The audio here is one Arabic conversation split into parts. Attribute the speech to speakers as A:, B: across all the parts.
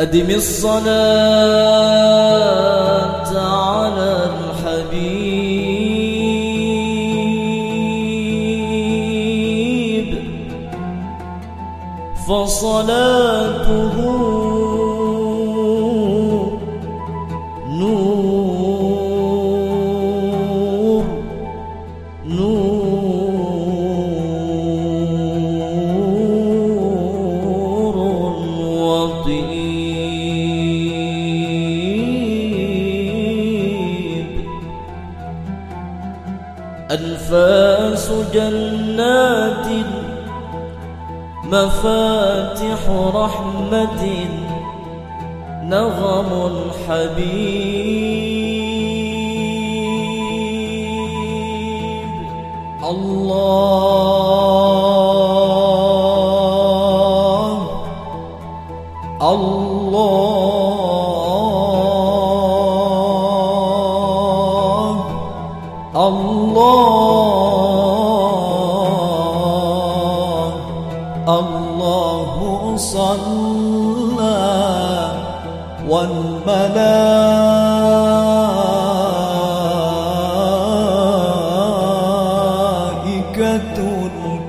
A: أدم الصلاة على الحبيب فصلاته أنفاس جنات مفاتح رحمة نغم حبيب الله الله صلى والملائكة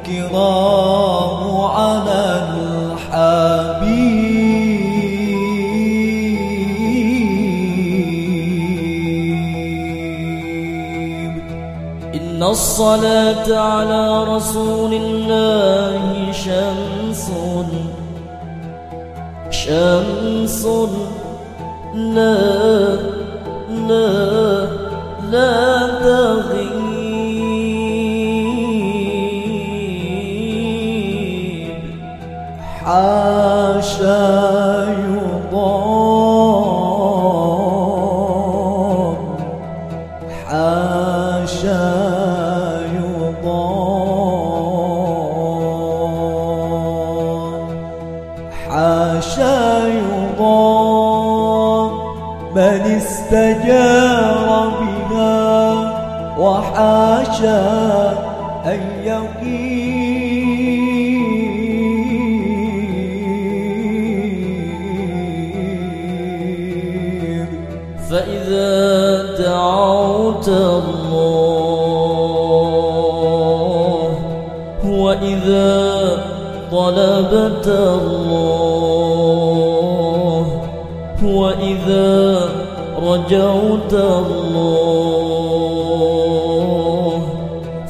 A: الكرام على الحبيب الصلاة على رسول الله شمس شمس لا لا لا تغيب. حاشا يضام من استجار بها وحاشا أن يقيم. فإذا دعوت الله وإذا طلبت الله وإذا رجوت الله؟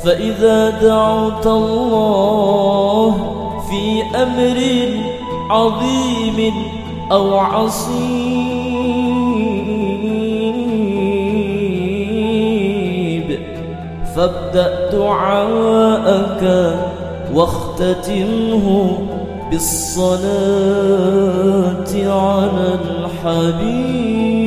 A: فإذا دعوت الله في أمر عظيم أو عصيب فابدأ دعاءك واختتمه بالصلاة على الحبيب.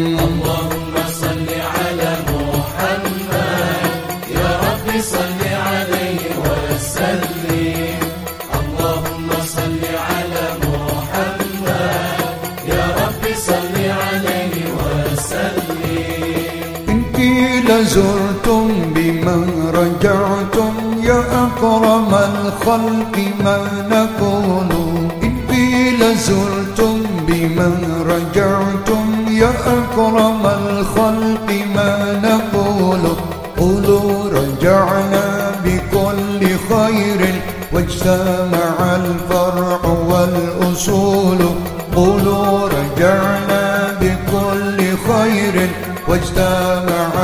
B: رجعتم يا أكرم الخلق ما نقول إن قيل زرتم بمن رجعتم يا أكرم الخلق ما نقول. قولوا رجعنا بكل خير. واجتمع الفرع والأصول. قولوا رجعنا خير. واجتمع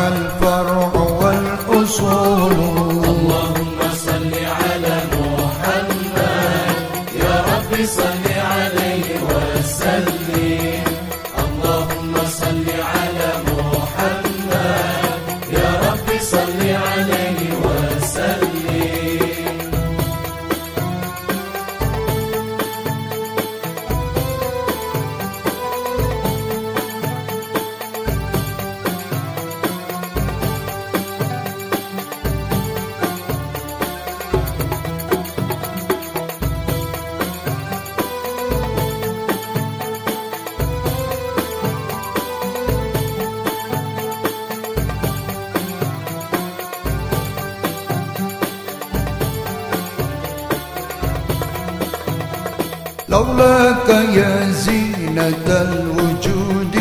B: لولاك يا زينة الوجود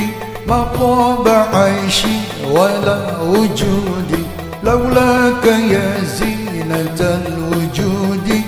B: ما طاب عيشي ولا وجودي لولاك يا زينة الوجود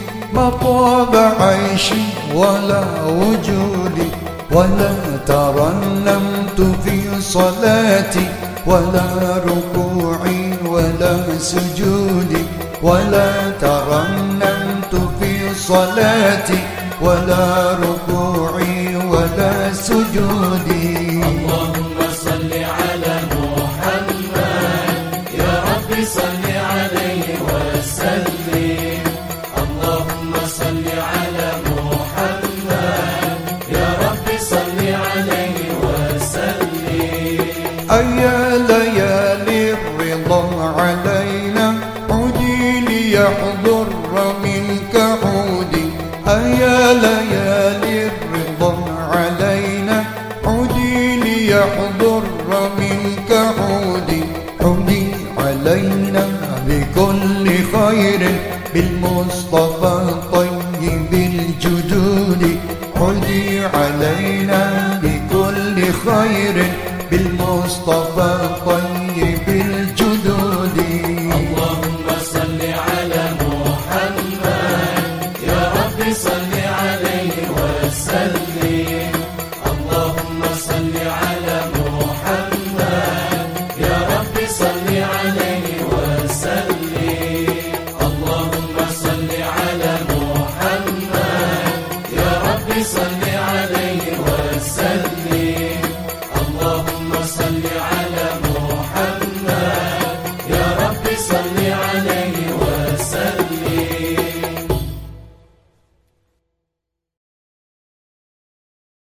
B: طاب عيشي ولا وجودي ولا ترنمت في صلاتي ولا ركوعي ولا سجودي. ولا ترنمت في صلاتي ولا ركوعي ولا سجودي.
C: اللهم صل على محمد. يا رب صل عليه وسلم. اللهم صل على محمد. يا رب صل عليه وسلم.
B: أيا ليالي الرضا علينا عودي ليحضر منك عودي. أيا ليالي الرضا علينا عودي ليحضر منك عودي. عودي علينا بكل خير بالمصطفى طيب